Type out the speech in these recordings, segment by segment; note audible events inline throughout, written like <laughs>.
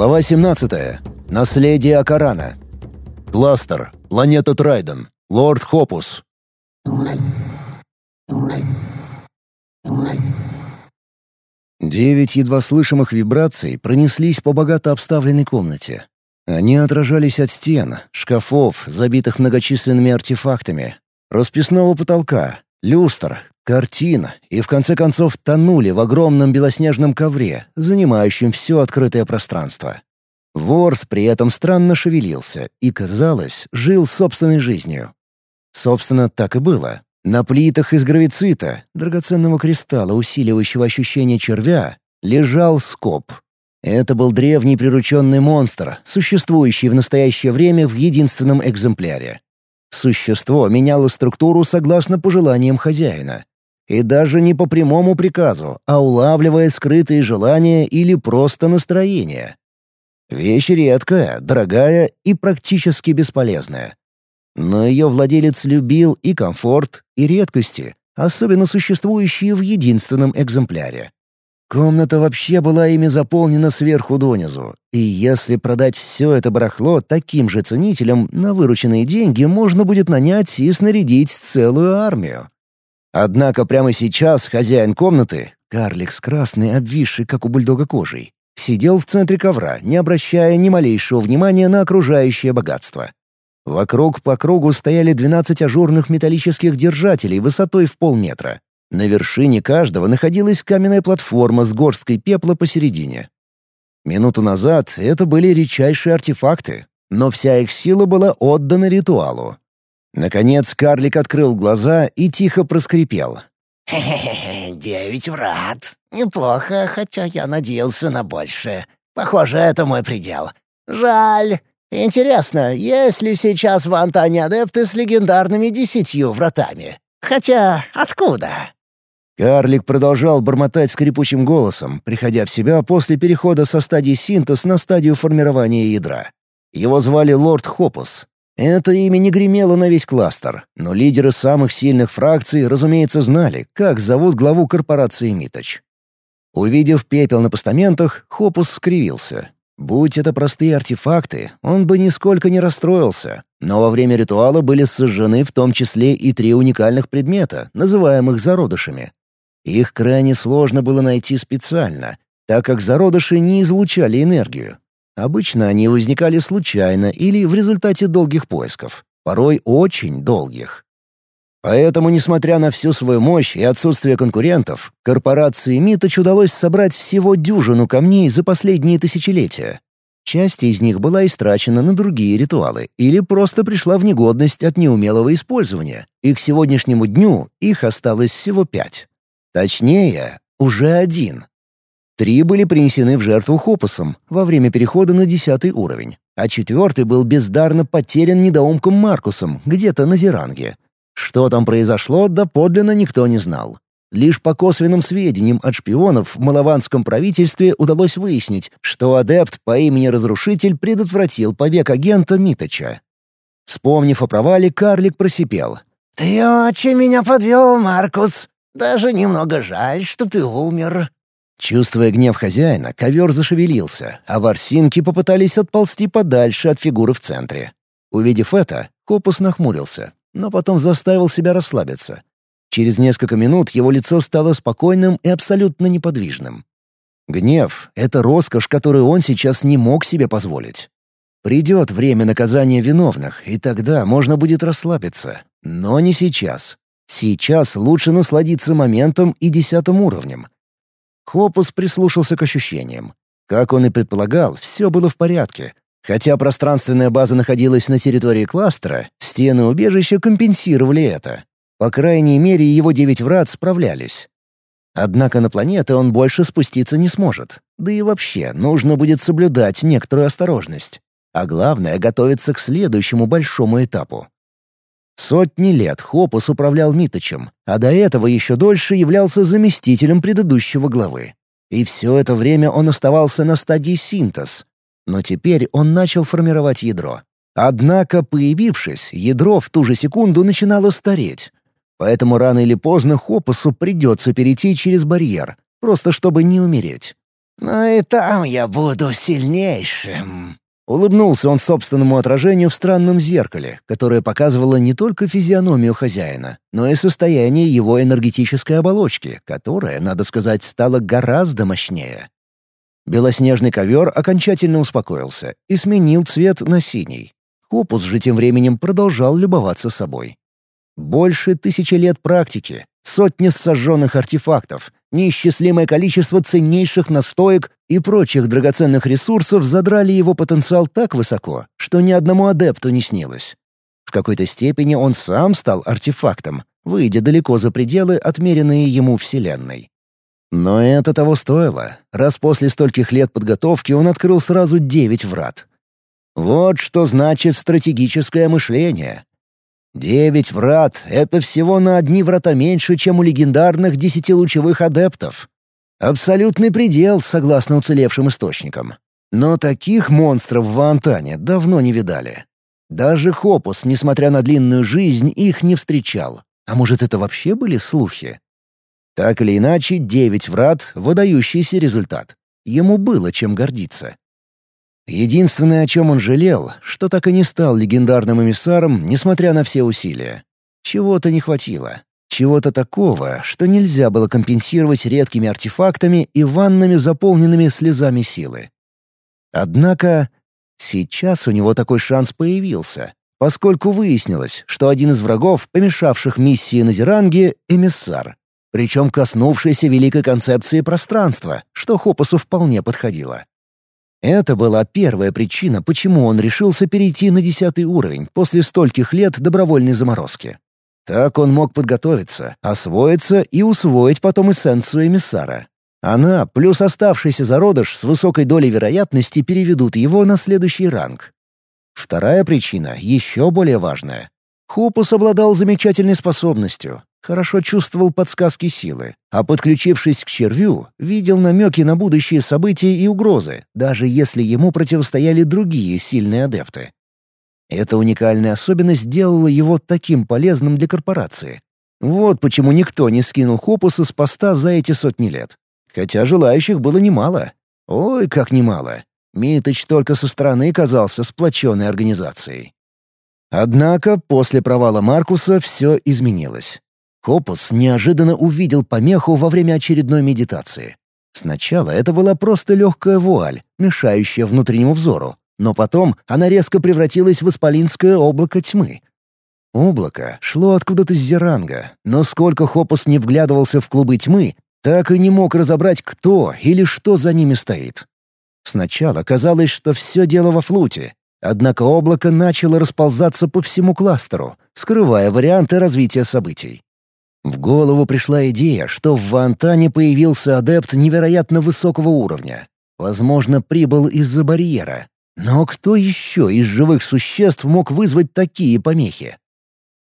Глава 17. Наследие Акарана. Кластер. Планета Трайден. Лорд Хопус. Девять едва слышимых вибраций пронеслись по богато обставленной комнате. Они отражались от стен, шкафов, забитых многочисленными артефактами, расписного потолка, люстр, картин и в конце концов тонули в огромном белоснежном ковре, занимающем все открытое пространство. Ворс при этом странно шевелился и, казалось, жил собственной жизнью. Собственно, так и было. На плитах из гравицита, драгоценного кристалла, усиливающего ощущение червя, лежал скоб. Это был древний прирученный монстр, существующий в настоящее время в единственном экземпляре. Существо меняло структуру согласно пожеланиям хозяина. И даже не по прямому приказу, а улавливая скрытые желания или просто настроение. Вещь редкая, дорогая и практически бесполезная. Но ее владелец любил и комфорт, и редкости, особенно существующие в единственном экземпляре. Комната вообще была ими заполнена сверху донизу, и если продать все это барахло таким же ценителям, на вырученные деньги можно будет нанять и снарядить целую армию. Однако прямо сейчас хозяин комнаты, карлик с красной, обвисший, как у бульдога кожей, сидел в центре ковра, не обращая ни малейшего внимания на окружающее богатство. Вокруг по кругу стояли 12 ажурных металлических держателей высотой в полметра. На вершине каждого находилась каменная платформа с горсткой пепла посередине. Минуту назад это были редчайшие артефакты, но вся их сила была отдана ритуалу. Наконец карлик открыл глаза и тихо проскрипел. «Хе-хе-хе, девять врат. Неплохо, хотя я надеялся на большее. Похоже, это мой предел. Жаль. Интересно, есть ли сейчас в Антане адепты с легендарными десятью вратами? Хотя откуда?» Карлик продолжал бормотать скрипучим голосом, приходя в себя после перехода со стадии синтез на стадию формирования ядра. Его звали Лорд Хопус. Это имя не гремело на весь кластер, но лидеры самых сильных фракций, разумеется, знали, как зовут главу корпорации Миточ. Увидев пепел на постаментах, Хопус скривился. Будь это простые артефакты, он бы нисколько не расстроился, но во время ритуала были сожжены в том числе и три уникальных предмета, называемых зародышами. Их крайне сложно было найти специально, так как зародыши не излучали энергию. Обычно они возникали случайно или в результате долгих поисков, порой очень долгих. Поэтому, несмотря на всю свою мощь и отсутствие конкурентов, корпорации Миточ удалось собрать всего дюжину камней за последние тысячелетия. Часть из них была истрачена на другие ритуалы или просто пришла в негодность от неумелого использования, и к сегодняшнему дню их осталось всего пять. Точнее, уже один. Три были принесены в жертву Хопусом во время перехода на десятый уровень, а четвертый был бездарно потерян недоумком Маркусом где-то на Зеранге. Что там произошло, доподлинно никто не знал. Лишь по косвенным сведениям от шпионов в малованском правительстве удалось выяснить, что адепт по имени Разрушитель предотвратил побег агента Миточа. Вспомнив о провале, карлик просипел. «Ты очень меня подвел, Маркус. Даже немного жаль, что ты умер». Чувствуя гнев хозяина, ковер зашевелился, а ворсинки попытались отползти подальше от фигуры в центре. Увидев это, Копус нахмурился, но потом заставил себя расслабиться. Через несколько минут его лицо стало спокойным и абсолютно неподвижным. Гнев — это роскошь, которую он сейчас не мог себе позволить. Придет время наказания виновных, и тогда можно будет расслабиться. Но не сейчас. Сейчас лучше насладиться моментом и десятым уровнем. Хопус прислушался к ощущениям. Как он и предполагал, все было в порядке. Хотя пространственная база находилась на территории кластера, стены убежища компенсировали это. По крайней мере, его девять врат справлялись. Однако на планеты он больше спуститься не сможет. Да и вообще, нужно будет соблюдать некоторую осторожность. А главное — готовиться к следующему большому этапу. Сотни лет Хопус управлял Миточем, а до этого еще дольше являлся заместителем предыдущего главы. И все это время он оставался на стадии синтез. Но теперь он начал формировать ядро. Однако, появившись, ядро в ту же секунду начинало стареть. Поэтому рано или поздно Хопусу придется перейти через барьер, просто чтобы не умереть. Но и там я буду сильнейшим». Улыбнулся он собственному отражению в странном зеркале, которое показывало не только физиономию хозяина, но и состояние его энергетической оболочки, которая, надо сказать, стала гораздо мощнее. Белоснежный ковер окончательно успокоился и сменил цвет на синий. Копус же тем временем продолжал любоваться собой. Больше тысячи лет практики, сотни сожженных артефактов, неисчислимое количество ценнейших настоек и прочих драгоценных ресурсов задрали его потенциал так высоко, что ни одному адепту не снилось. В какой-то степени он сам стал артефактом, выйдя далеко за пределы, отмеренные ему Вселенной. Но это того стоило, раз после стольких лет подготовки он открыл сразу девять врат. Вот что значит стратегическое мышление. Девять врат — это всего на одни врата меньше, чем у легендарных десятилучевых адептов. Абсолютный предел, согласно уцелевшим источникам. Но таких монстров в Антане давно не видали. Даже Хопус, несмотря на длинную жизнь, их не встречал. А может, это вообще были слухи? Так или иначе, девять врат — выдающийся результат. Ему было чем гордиться. Единственное, о чем он жалел, что так и не стал легендарным эмиссаром, несмотря на все усилия. Чего-то не хватило. Чего-то такого, что нельзя было компенсировать редкими артефактами и ваннами, заполненными слезами силы. Однако сейчас у него такой шанс появился, поскольку выяснилось, что один из врагов, помешавших миссии на Зеранге — эмиссар, причем коснувшийся великой концепции пространства, что Хопусу вполне подходило. Это была первая причина, почему он решился перейти на десятый уровень после стольких лет добровольной заморозки. Так он мог подготовиться, освоиться и усвоить потом эссенцию эмиссара. Она, плюс оставшийся зародыш с высокой долей вероятности переведут его на следующий ранг. Вторая причина, еще более важная. Хупус обладал замечательной способностью хорошо чувствовал подсказки силы, а подключившись к червю, видел намеки на будущие события и угрозы, даже если ему противостояли другие сильные адепты. Эта уникальная особенность делала его таким полезным для корпорации. Вот почему никто не скинул Хопуса с поста за эти сотни лет. Хотя желающих было немало. Ой, как немало. Миточ только со стороны казался сплоченной организацией. Однако после провала Маркуса все изменилось. Хопус неожиданно увидел помеху во время очередной медитации. Сначала это была просто легкая вуаль, мешающая внутреннему взору, но потом она резко превратилась в исполинское облако тьмы. Облако шло откуда-то с Зеранга, но сколько Хопус не вглядывался в клубы тьмы, так и не мог разобрать, кто или что за ними стоит. Сначала казалось, что все дело во флуте, однако облако начало расползаться по всему кластеру, скрывая варианты развития событий. В голову пришла идея, что в Вантане появился адепт невероятно высокого уровня. Возможно, прибыл из-за барьера. Но кто еще из живых существ мог вызвать такие помехи?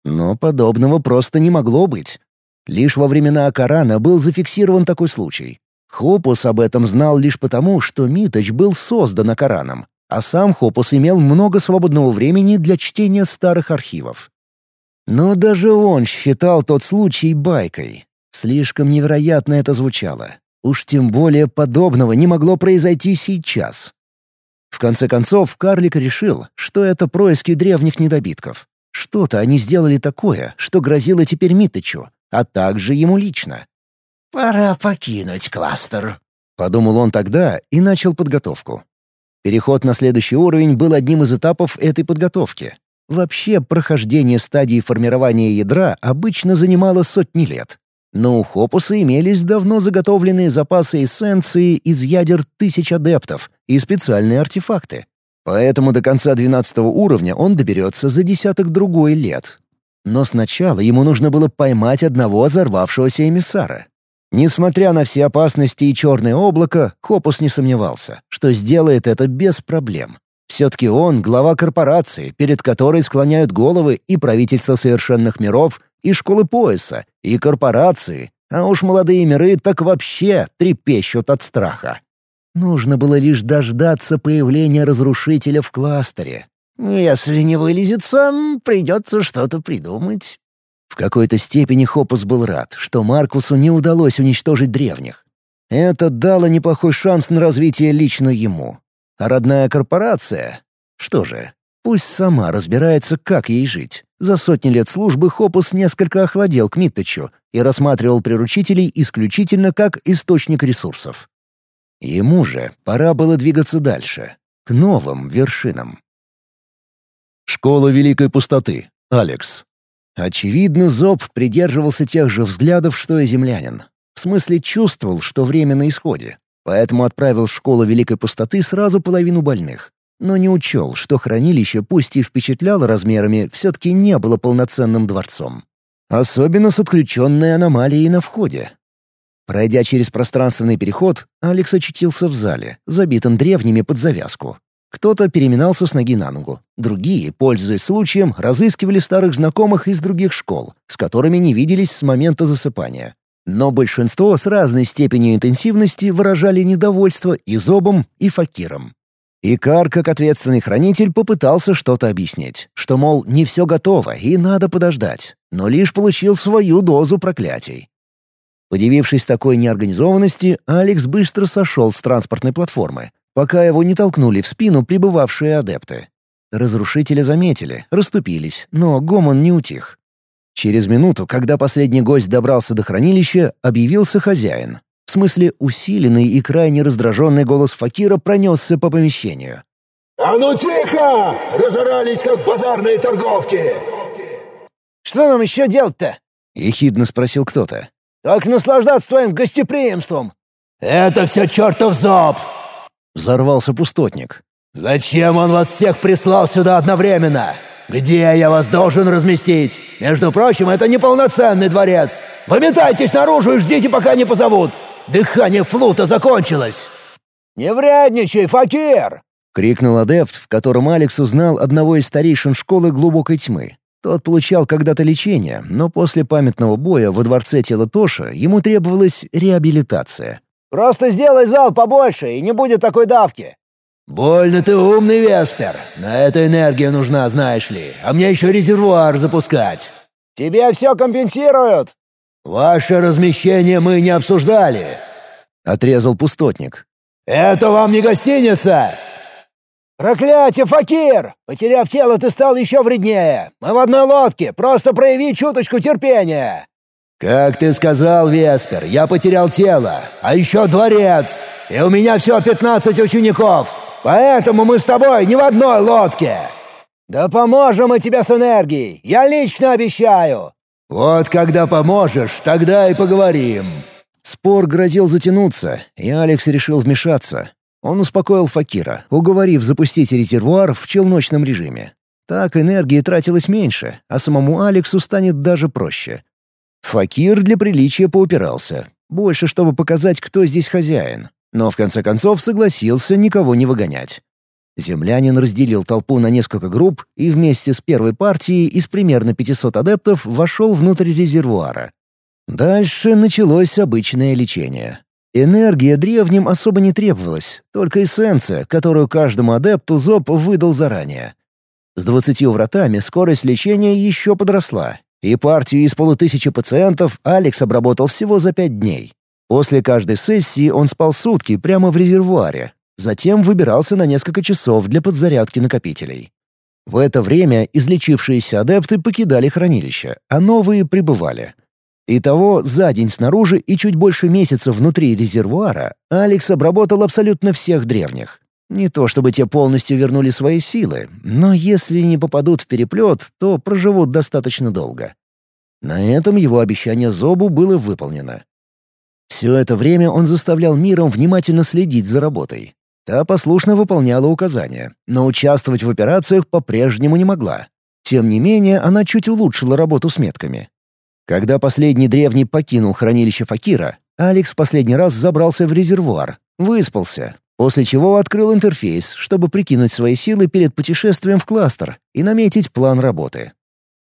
Но подобного просто не могло быть. Лишь во времена Акарана был зафиксирован такой случай. Хопус об этом знал лишь потому, что Миточ был создан Акараном, а сам Хопус имел много свободного времени для чтения старых архивов. Но даже он считал тот случай байкой. Слишком невероятно это звучало. Уж тем более подобного не могло произойти сейчас. В конце концов, карлик решил, что это происки древних недобитков. Что-то они сделали такое, что грозило теперь Митычу, а также ему лично. «Пора покинуть кластер», — подумал он тогда и начал подготовку. Переход на следующий уровень был одним из этапов этой подготовки. Вообще, прохождение стадии формирования ядра обычно занимало сотни лет. Но у Хопуса имелись давно заготовленные запасы эссенции из ядер тысяч адептов и специальные артефакты. Поэтому до конца 12 уровня он доберется за десяток другой лет. Но сначала ему нужно было поймать одного взорвавшегося эмиссара. Несмотря на все опасности и черное облако, Хопус не сомневался, что сделает это без проблем. Все-таки он глава корпорации, перед которой склоняют головы и правительство совершенных миров, и школы пояса, и корпорации, а уж молодые миры так вообще трепещут от страха. Нужно было лишь дождаться появления разрушителя в кластере. «Если не вылезет сам, придется что-то придумать». В какой-то степени Хопус был рад, что Маркусу не удалось уничтожить древних. Это дало неплохой шанс на развитие лично ему. А родная корпорация? Что же, пусть сама разбирается, как ей жить. За сотни лет службы Хопус несколько охладел к Митточу и рассматривал приручителей исключительно как источник ресурсов. Ему же пора было двигаться дальше, к новым вершинам. Школа Великой Пустоты. Алекс. Очевидно, Зоб придерживался тех же взглядов, что и землянин. В смысле, чувствовал, что время на исходе. Поэтому отправил в школу Великой Пустоты сразу половину больных но не учел, что хранилище, пусть и впечатляло размерами, все-таки не было полноценным дворцом. Особенно с отключенной аномалией на входе. Пройдя через пространственный переход, Алекс очутился в зале, забитом древними под завязку. Кто-то переминался с ноги на ногу, другие, пользуясь случаем, разыскивали старых знакомых из других школ, с которыми не виделись с момента засыпания. Но большинство с разной степенью интенсивности выражали недовольство и Зобом, и Факиром. Икар, как ответственный хранитель, попытался что-то объяснить, что, мол, не все готово и надо подождать, но лишь получил свою дозу проклятий. Удивившись такой неорганизованности, Алекс быстро сошел с транспортной платформы, пока его не толкнули в спину прибывавшие адепты. Разрушители заметили, расступились, но гомон не утих. Через минуту, когда последний гость добрался до хранилища, объявился хозяин, в смысле, усиленный и крайне раздраженный голос Факира пронесся по помещению. «А ну тихо! Разорались, как базарные торговки!» «Что нам еще делать-то?» — ехидно спросил кто-то. «Только наслаждаться твоим гостеприимством!» «Это все чертов зоб!» — взорвался пустотник. «Зачем он вас всех прислал сюда одновременно? Где я вас должен разместить? Между прочим, это неполноценный дворец. Выметайтесь наружу и ждите, пока не позовут. Дыхание флута закончилось!» «Не вредничай, Факир!» — крикнул адепт, в котором Алекс узнал одного из старейшин школы глубокой тьмы. Тот получал когда-то лечение, но после памятного боя во дворце тела Тоша ему требовалась реабилитация. «Просто сделай зал побольше, и не будет такой давки!» «Больно ты умный, Веспер. На эту энергию нужна, знаешь ли. А мне еще резервуар запускать». «Тебе все компенсируют!» «Ваше размещение мы не обсуждали», — отрезал пустотник. «Это вам не гостиница!» «Проклятие, Факир! Потеряв тело, ты стал еще вреднее! Мы в одной лодке, просто прояви чуточку терпения!» «Как ты сказал, Веспер, я потерял тело, а еще дворец, и у меня все пятнадцать учеников, поэтому мы с тобой не в одной лодке!» «Да поможем мы тебе с энергией, я лично обещаю!» «Вот когда поможешь, тогда и поговорим». Спор грозил затянуться, и Алекс решил вмешаться. Он успокоил Факира, уговорив запустить резервуар в челночном режиме. Так энергии тратилось меньше, а самому Алексу станет даже проще. Факир для приличия поупирался. Больше, чтобы показать, кто здесь хозяин. Но в конце концов согласился никого не выгонять. Землянин разделил толпу на несколько групп и вместе с первой партией из примерно 500 адептов вошел внутрь резервуара. Дальше началось обычное лечение. Энергия древним особо не требовалась, только эссенция, которую каждому адепту Зоб выдал заранее. С двадцатью вратами скорость лечения еще подросла, и партию из полутысячи пациентов Алекс обработал всего за пять дней. После каждой сессии он спал сутки прямо в резервуаре, Затем выбирался на несколько часов для подзарядки накопителей. В это время излечившиеся адепты покидали хранилище, а новые прибывали. Итого за день снаружи и чуть больше месяца внутри резервуара Алекс обработал абсолютно всех древних. Не то чтобы те полностью вернули свои силы, но если не попадут в переплет, то проживут достаточно долго. На этом его обещание Зобу было выполнено. Все это время он заставлял миром внимательно следить за работой. Та послушно выполняла указания, но участвовать в операциях по-прежнему не могла. Тем не менее, она чуть улучшила работу с метками. Когда последний древний покинул хранилище Факира, Алекс в последний раз забрался в резервуар, выспался, после чего открыл интерфейс, чтобы прикинуть свои силы перед путешествием в кластер и наметить план работы.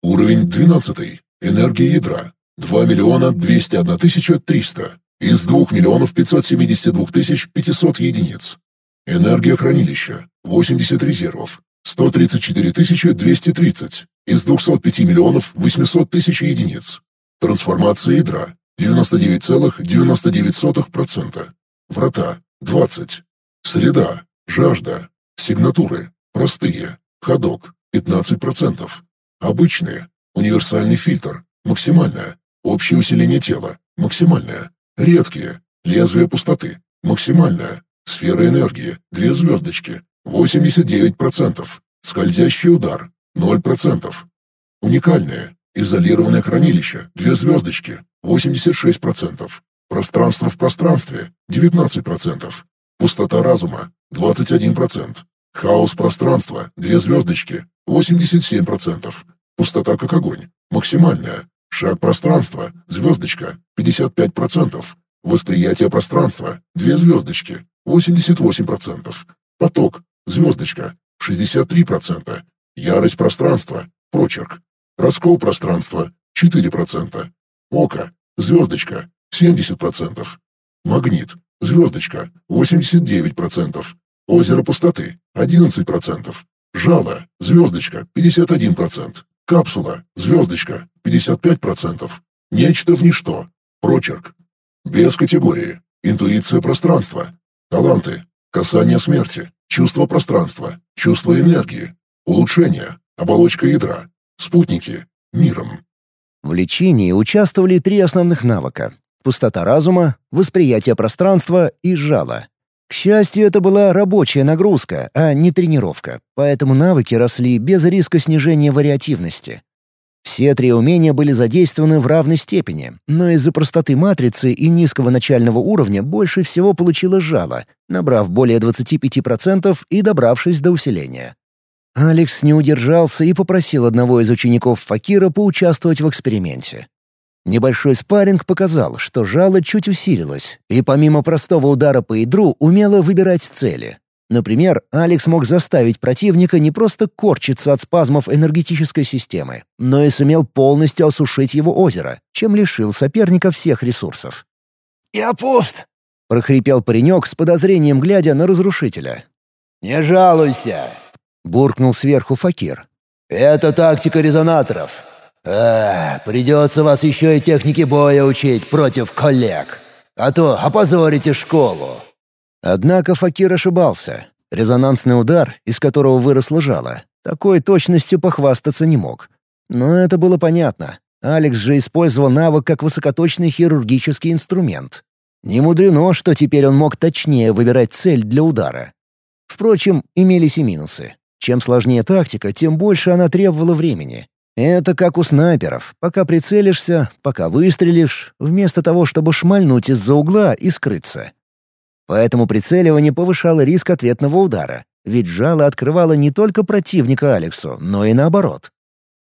Уровень 12. Энергия ядра. 2 миллиона 201 тысяча 300. Из 2 миллионов 572 тысяч 500 единиц. Энергия хранилища – 80 резервов, 134 230 из 205 миллионов 800 тысяч единиц. Трансформация ядра – 99,99%. Врата — 20. Среда, жажда, сигнатуры, простые, ходок — 15%. Обычные, универсальный фильтр, максимальное, общее усиление тела, максимальное, редкие, лезвие пустоты, максимальное, сфера энергии, две звездочки, 89%, скользящий удар, 0%. Уникальное, изолированное хранилище, две звездочки, 86%. Пространство в пространстве, 19%. Пустота разума, 21%. Хаос пространства, две звездочки, 87%. Пустота как огонь, максимальная. Шаг пространства, звездочка, 55%. Восприятие пространства, две звездочки, 88%. Поток, звездочка, 63%. Ярость пространства, прочерк. Раскол пространства, 4%. Око, звездочка, 70%. Магнит, звездочка, 89%. Озеро пустоты, 11%. Жало, звездочка, 51%. Капсула, звездочка, 55%. Нечто в ничто, прочерк. Без категории. Интуиция пространства. Таланты. Касание смерти. Чувство пространства. Чувство энергии. Улучшение. Оболочка ядра. Спутники. Миром. В лечении участвовали три основных навыка — пустота разума, восприятие пространства и жало. К счастью, это была рабочая нагрузка, а не тренировка, поэтому навыки росли без риска снижения вариативности. Все три умения были задействованы в равной степени, но из-за простоты матрицы и низкого начального уровня больше всего получило жало, набрав более 25% и добравшись до усиления. Алекс не удержался и попросил одного из учеников Факира поучаствовать в эксперименте. Небольшой спарринг показал, что жало чуть усилилось, и помимо простого удара по ядру умело выбирать цели. Например, Алекс мог заставить противника не просто корчиться от спазмов энергетической системы, но и сумел полностью осушить его озеро, чем лишил соперника всех ресурсов. «Я пуст!» — прохрипел паренек с подозрением, глядя на разрушителя. «Не жалуйся!» — буркнул сверху Факир. «Это тактика резонаторов. А, придется вас еще и технике боя учить против коллег, а то опозорите школу». Однако Факир ошибался. Резонансный удар, из которого выросло жало, такой точностью похвастаться не мог. Но это было понятно. Алекс же использовал навык как высокоточный хирургический инструмент. Не мудрено, что теперь он мог точнее выбирать цель для удара. Впрочем, имелись и минусы. Чем сложнее тактика, тем больше она требовала времени. Это как у снайперов. Пока прицелишься, пока выстрелишь, вместо того, чтобы шмальнуть из-за угла и скрыться. Поэтому прицеливание повышало риск ответного удара, ведь жало открывало не только противника Алексу, но и наоборот.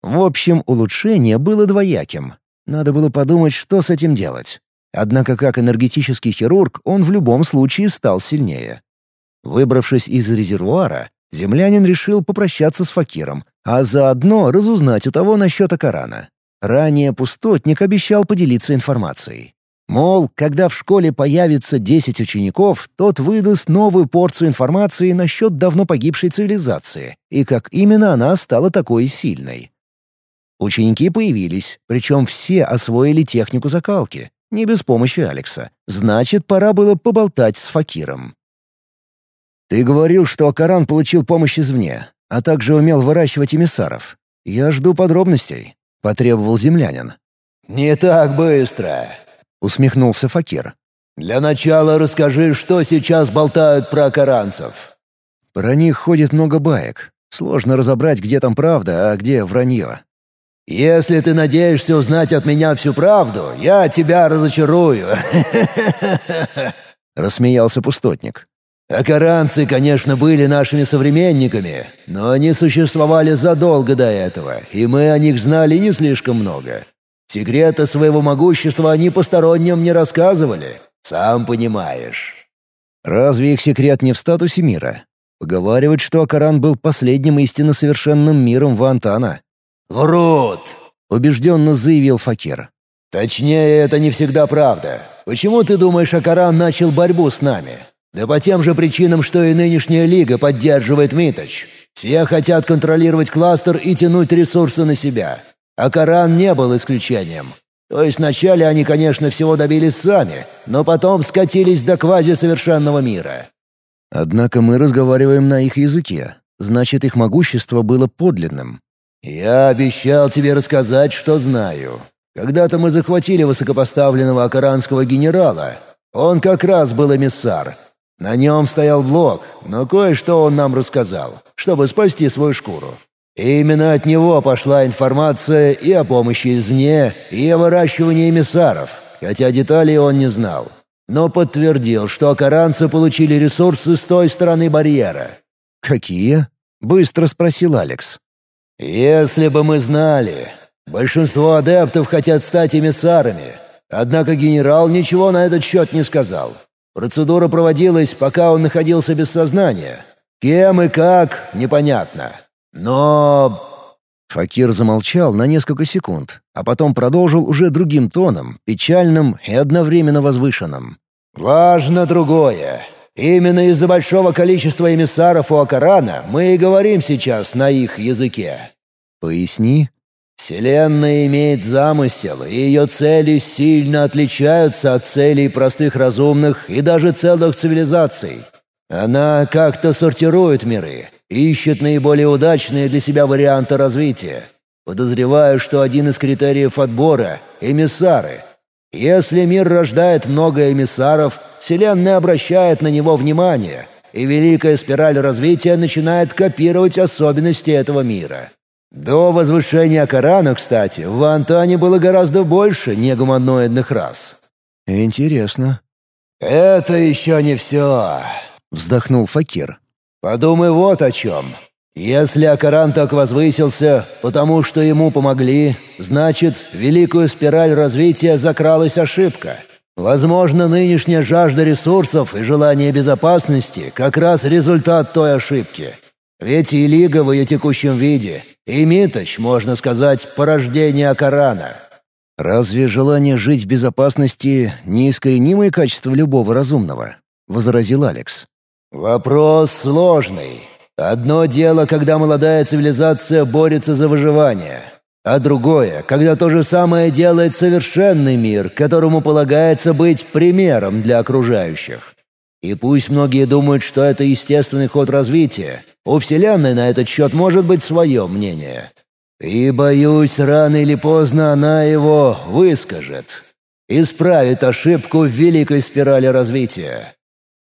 В общем, улучшение было двояким. Надо было подумать, что с этим делать. Однако как энергетический хирург он в любом случае стал сильнее. Выбравшись из резервуара, землянин решил попрощаться с Факиром, а заодно разузнать у того насчет Акарана. Ранее пустотник обещал поделиться информацией. Мол, когда в школе появится 10 учеников, тот выдаст новую порцию информации насчет давно погибшей цивилизации и как именно она стала такой сильной. Ученики появились, причем все освоили технику закалки, не без помощи Алекса. Значит, пора было поболтать с Факиром. «Ты говорил, что Акаран получил помощь извне, а также умел выращивать эмиссаров. Я жду подробностей», — потребовал землянин. «Не так быстро усмехнулся Факир. «Для начала расскажи, что сейчас болтают про каранцев». «Про них ходит много баек. Сложно разобрать, где там правда, а где вранье». «Если ты надеешься узнать от меня всю правду, я тебя разочарую», <laughs> — рассмеялся пустотник. «Акаранцы, конечно, были нашими современниками, но они существовали задолго до этого, и мы о них знали не слишком много. Секрета своего могущества они посторонним не рассказывали, сам понимаешь». «Разве их секрет не в статусе мира? Поговаривают, что Акаран был последним истинно совершенным миром Вантана». «Врут!» — убежденно заявил Факир. «Точнее, это не всегда правда. Почему ты думаешь, Акаран начал борьбу с нами? Да по тем же причинам, что и нынешняя Лига поддерживает Миточ. Все хотят контролировать кластер и тянуть ресурсы на себя. А Коран не был исключением. То есть вначале они, конечно, всего добились сами, но потом скатились до квазисовершенного мира. Однако мы разговариваем на их языке. Значит, их могущество было подлинным. «Я обещал тебе рассказать, что знаю. Когда-то мы захватили высокопоставленного акаранского генерала. Он как раз был эмиссар. На нем стоял блок, но кое-что он нам рассказал, чтобы спасти свою шкуру. И именно от него пошла информация и о помощи извне, и о выращивании эмиссаров, хотя деталей он не знал. Но подтвердил, что акаранцы получили ресурсы с той стороны барьера. «Какие?» — быстро спросил Алекс. «Если бы мы знали. Большинство адептов хотят стать эмиссарами. Однако генерал ничего на этот счет не сказал. Процедура проводилась, пока он находился без сознания. Кем и как — непонятно. Но...» Факир замолчал на несколько секунд, а потом продолжил уже другим тоном, печальным и одновременно возвышенным. «Важно другое. Именно из-за большого количества эмиссаров у Акарана мы и говорим сейчас на их языке». «Поясни». «Вселенная имеет замысел, и ее цели сильно отличаются от целей простых разумных и даже целых цивилизаций. Она как-то сортирует миры, ищет наиболее удачные для себя варианты развития. Подозреваю, что один из критериев отбора — эмиссары — если мир рождает много эмиссаров, Вселенная обращает на него внимание, и великая спираль развития начинает копировать особенности этого мира. До возвышения Корана, кстати, в Вантане было гораздо больше негуманоидных рас. «Интересно». «Это еще не все», — вздохнул Факир. «Подумай вот о чем. Если Акаран так возвысился, потому что ему помогли, значит, в великую спираль развития закралась ошибка. Возможно, нынешняя жажда ресурсов и желание безопасности как раз результат той ошибки. И Лига в ее текущем виде, и Миточ, можно сказать, порождение Акарана. «Разве желание жить в безопасности — неискоренимое качество любого разумного?» — возразил Алекс. «Вопрос сложный». Одно дело, когда молодая цивилизация борется за выживание, а другое, когда то же самое делает совершенный мир, которому полагается быть примером для окружающих. И пусть многие думают, что это естественный ход развития, у Вселенной на этот счет может быть свое мнение. И, боюсь, рано или поздно она его выскажет. Исправит ошибку в великой спирали развития.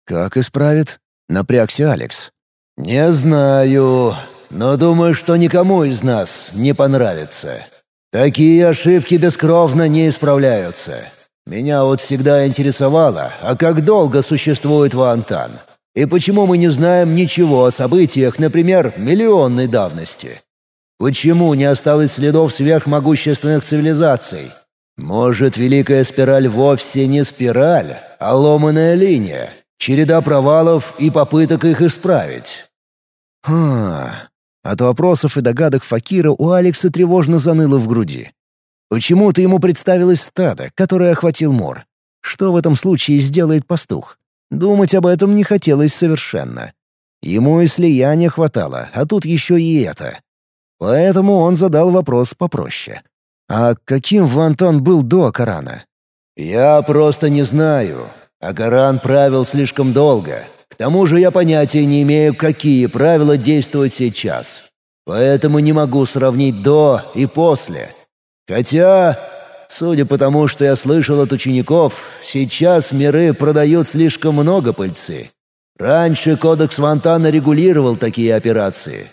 «Как исправит?» — напрягся Алекс. «Не знаю, но думаю, что никому из нас не понравится. Такие ошибки бескровно не исправляются. Меня вот всегда интересовало, а как долго существует Вантан? И почему мы не знаем ничего о событиях, например, миллионной давности? Почему не осталось следов сверхмогущественных цивилизаций? Может, Великая Спираль вовсе не спираль, а ломаная линия, череда провалов и попыток их исправить? Ха. От вопросов и догадок Факира у Алекса тревожно заныло в груди. Почему-то ему представилось стадо, которое охватил мор. Что в этом случае сделает пастух? Думать об этом не хотелось совершенно. Ему и слияния хватало, а тут еще и это. Поэтому он задал вопрос попроще. «А каким Вантон был до Акарана?» «Я просто не знаю. Акаран правил слишком долго. К тому же я понятия не имею, какие правила действуют сейчас. Поэтому не могу сравнить до и после. Хотя, судя по тому, что я слышал от учеников, сейчас миры продают слишком много пыльцы. Раньше кодекс Вантана регулировал такие операции.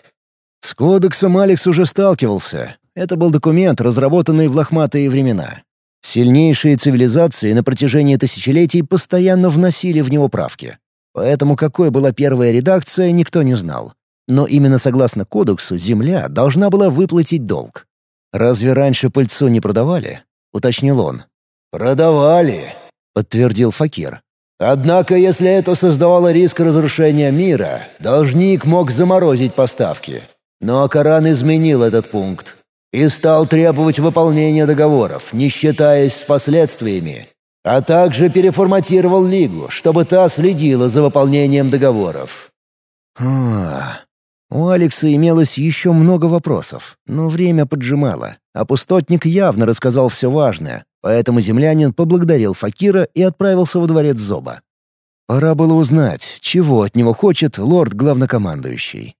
С кодексом Алекс уже сталкивался. Это был документ, разработанный в лохматые времена. Сильнейшие цивилизации на протяжении тысячелетий постоянно вносили в него правки. Поэтому какой была первая редакция, никто не знал. Но именно согласно кодексу Земля должна была выплатить долг. «Разве раньше пыльцу не продавали?» — уточнил он. «Продавали», — подтвердил Факир. «Однако, если это создавало риск разрушения мира, должник мог заморозить поставки. Но Акаран изменил этот пункт и стал требовать выполнения договоров, не считаясь с последствиями, а также переформатировал Лигу, чтобы та следила за выполнением договоров. А, у Алекса имелось еще много вопросов, но время поджимало, а пустотник явно рассказал все важное, поэтому землянин поблагодарил Факира и отправился во дворец Зоба. Пора было узнать, чего от него хочет лорд-главнокомандующий.